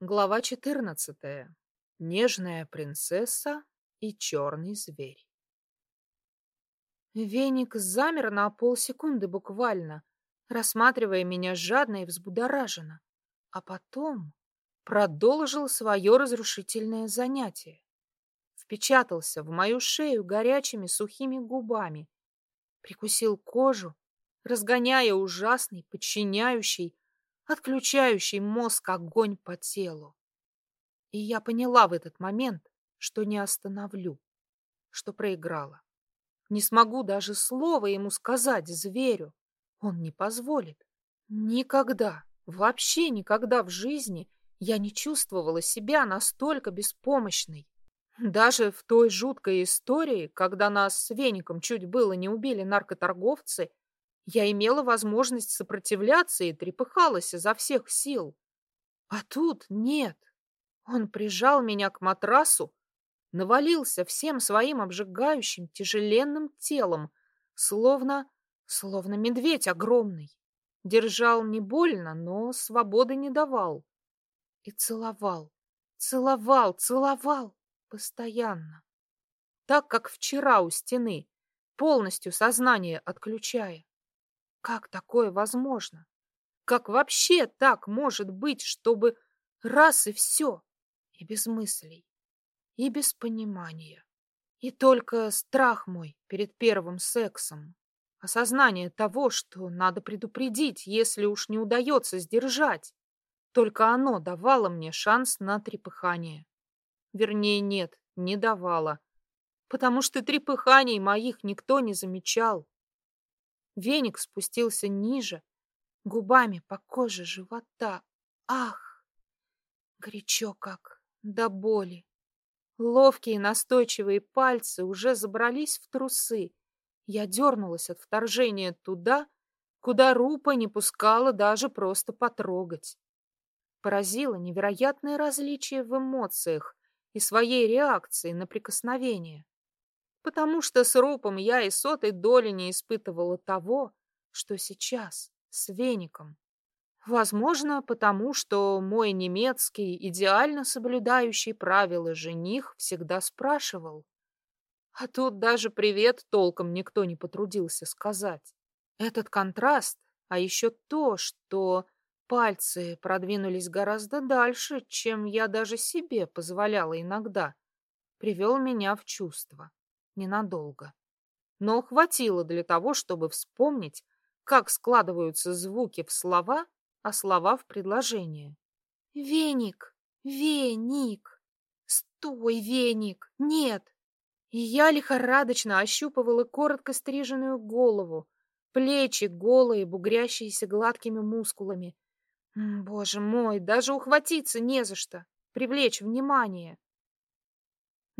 Глава 14. Нежная принцесса и черный зверь. Веник замер на полсекунды буквально, рассматривая меня жадно и взбудораженно, а потом продолжил свое разрушительное занятие. Впечатался в мою шею горячими сухими губами, прикусил кожу, разгоняя ужасный, подчиняющий, отключающий мозг огонь по телу. И я поняла в этот момент, что не остановлю, что проиграла. Не смогу даже слова ему сказать зверю. Он не позволит. Никогда, вообще никогда в жизни я не чувствовала себя настолько беспомощной. Даже в той жуткой истории, когда нас с Веником чуть было не убили наркоторговцы, я имела возможность сопротивляться и трепыхалась изо всех сил. А тут нет. Он прижал меня к матрасу, навалился всем своим обжигающим тяжеленным телом, словно, словно медведь огромный. Держал не больно, но свободы не давал. И целовал, целовал, целовал постоянно. Так, как вчера у стены, полностью сознание отключая. Как такое возможно? Как вообще так может быть, чтобы раз и все, и без мыслей, и без понимания, и только страх мой перед первым сексом, осознание того, что надо предупредить, если уж не удается сдержать. Только оно давало мне шанс на трепыхание. Вернее, нет, не давало, потому что трепыханий моих никто не замечал. Веник спустился ниже, губами по коже живота. Ах! Горячо как, до боли. Ловкие настойчивые пальцы уже забрались в трусы. Я дернулась от вторжения туда, куда Рупа не пускала даже просто потрогать. Поразило невероятное различие в эмоциях и своей реакции на прикосновение потому что с Рупом я и сотой доли не испытывала того, что сейчас с веником. Возможно, потому что мой немецкий, идеально соблюдающий правила жених, всегда спрашивал. А тут даже привет толком никто не потрудился сказать. Этот контраст, а еще то, что пальцы продвинулись гораздо дальше, чем я даже себе позволяла иногда, привел меня в чувство ненадолго. Но хватило для того, чтобы вспомнить, как складываются звуки в слова, а слова в предложение. «Веник! Веник! Стой, веник! Нет!» И я лихорадочно ощупывала коротко стриженную голову, плечи голые, бугрящиеся гладкими мускулами. Боже мой, даже ухватиться не за что, привлечь внимание.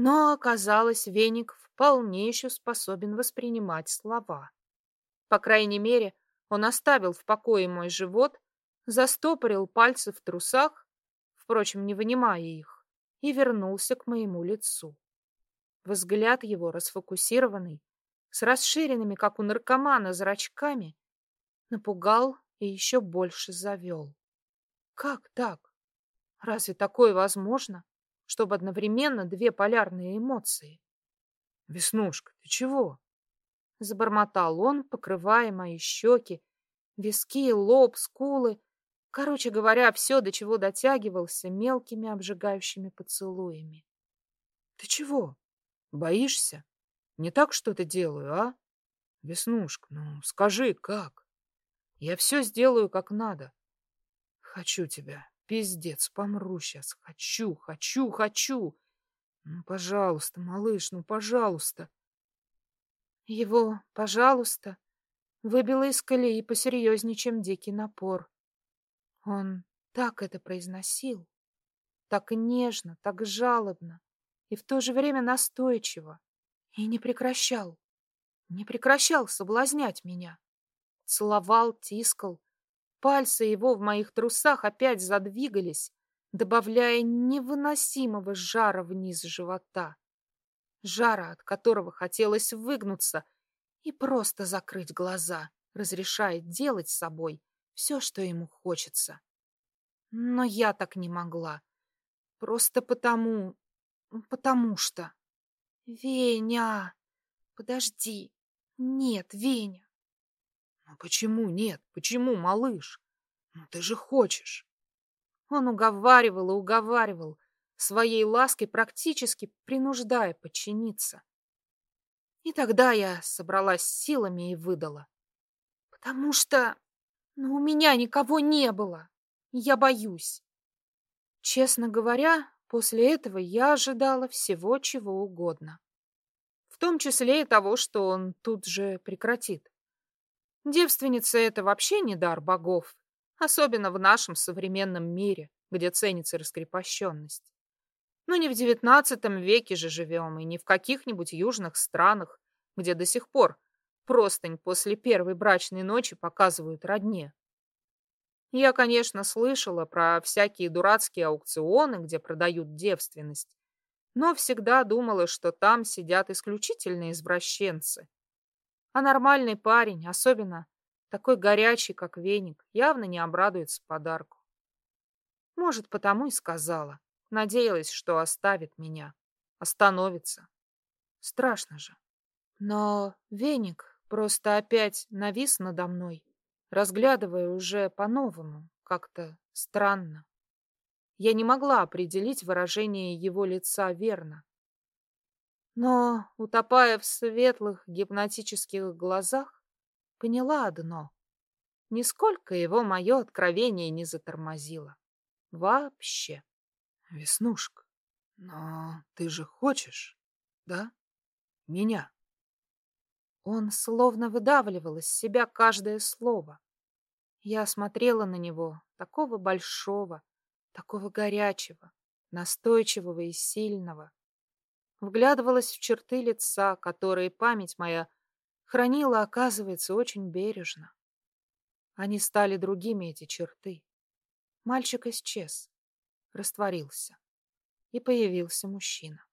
Но оказалось, веник вполне еще способен воспринимать слова. По крайней мере, он оставил в покое мой живот, застопорил пальцы в трусах, впрочем, не вынимая их, и вернулся к моему лицу. Взгляд его, расфокусированный, с расширенными, как у наркомана, зрачками, напугал и еще больше завел. Как так? Разве такое возможно, чтобы одновременно две полярные эмоции? Веснушка, ты чего? Забормотал он, покрывая мои щеки, виски, лоб, скулы. Короче говоря, все, до чего дотягивался мелкими обжигающими поцелуями. Ты чего? Боишься? Не так что-то делаю, а? Веснушка, ну скажи, как? Я все сделаю как надо. Хочу тебя, пиздец, помру сейчас. Хочу, хочу, хочу. Ну, пожалуйста, малыш, ну, пожалуйста. Его «пожалуйста» выбило из колеи посерьезнее, чем дикий напор. Он так это произносил, так нежно, так жалобно и в то же время настойчиво, и не прекращал, не прекращал соблазнять меня. Целовал, тискал, пальцы его в моих трусах опять задвигались, добавляя невыносимого жара вниз живота. Жара, от которого хотелось выгнуться и просто закрыть глаза, разрешая делать с собой все, что ему хочется. Но я так не могла. Просто потому... потому что... Веня! Подожди. Нет, Веня. Ну почему нет? Почему, малыш? Ну ты же хочешь. Он уговаривал и уговаривал, своей лаской практически принуждая подчиниться. И тогда я собралась силами и выдала. Потому что ну, у меня никого не было. Я боюсь. Честно говоря, после этого я ожидала всего чего угодно. В том числе и того, что он тут же прекратит. Девственница — это вообще не дар богов, особенно в нашем современном мире, где ценится раскрепощенность. Но не в девятнадцатом веке же живем, и не в каких-нибудь южных странах, где до сих пор простынь после первой брачной ночи показывают родне. Я, конечно, слышала про всякие дурацкие аукционы, где продают девственность, но всегда думала, что там сидят исключительно извращенцы. А нормальный парень, особенно такой горячий, как веник, явно не обрадуется подарку. Может, потому и сказала. Надеялась, что оставит меня. Остановится. Страшно же. Но веник просто опять навис надо мной, разглядывая уже по-новому, как-то странно. Я не могла определить выражение его лица верно. Но, утопая в светлых гипнотических глазах, поняла одно. Нисколько его мое откровение не затормозило. Вообще. Веснушка, но ты же хочешь, да? Меня. Он словно выдавливал из себя каждое слово. Я смотрела на него, такого большого, такого горячего, настойчивого и сильного. Вглядывалась в черты лица, которые память моя хранила, оказывается, очень бережно. Они стали другими, эти черты. Мальчик исчез, растворился, и появился мужчина.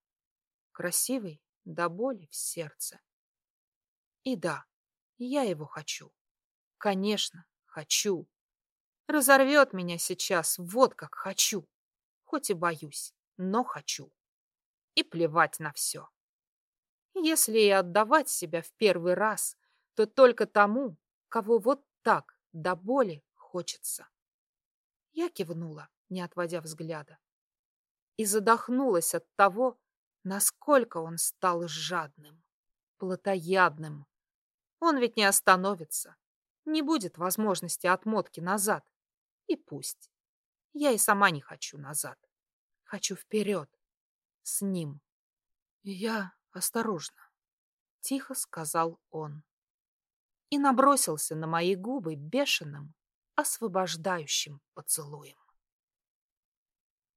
Красивый до боли в сердце. И да, я его хочу. Конечно, хочу. Разорвет меня сейчас, вот как хочу. Хоть и боюсь, но хочу. И плевать на все. Если и отдавать себя в первый раз, то только тому, кого вот так до боли хочется. Я кивнула, не отводя взгляда, и задохнулась от того, насколько он стал жадным, плотоядным, он ведь не остановится. Не будет возможности отмотки назад. И пусть. Я и сама не хочу назад. Хочу вперед. С ним. я осторожно. Тихо сказал он. И набросился на мои губы бешеным, освобождающим поцелуем.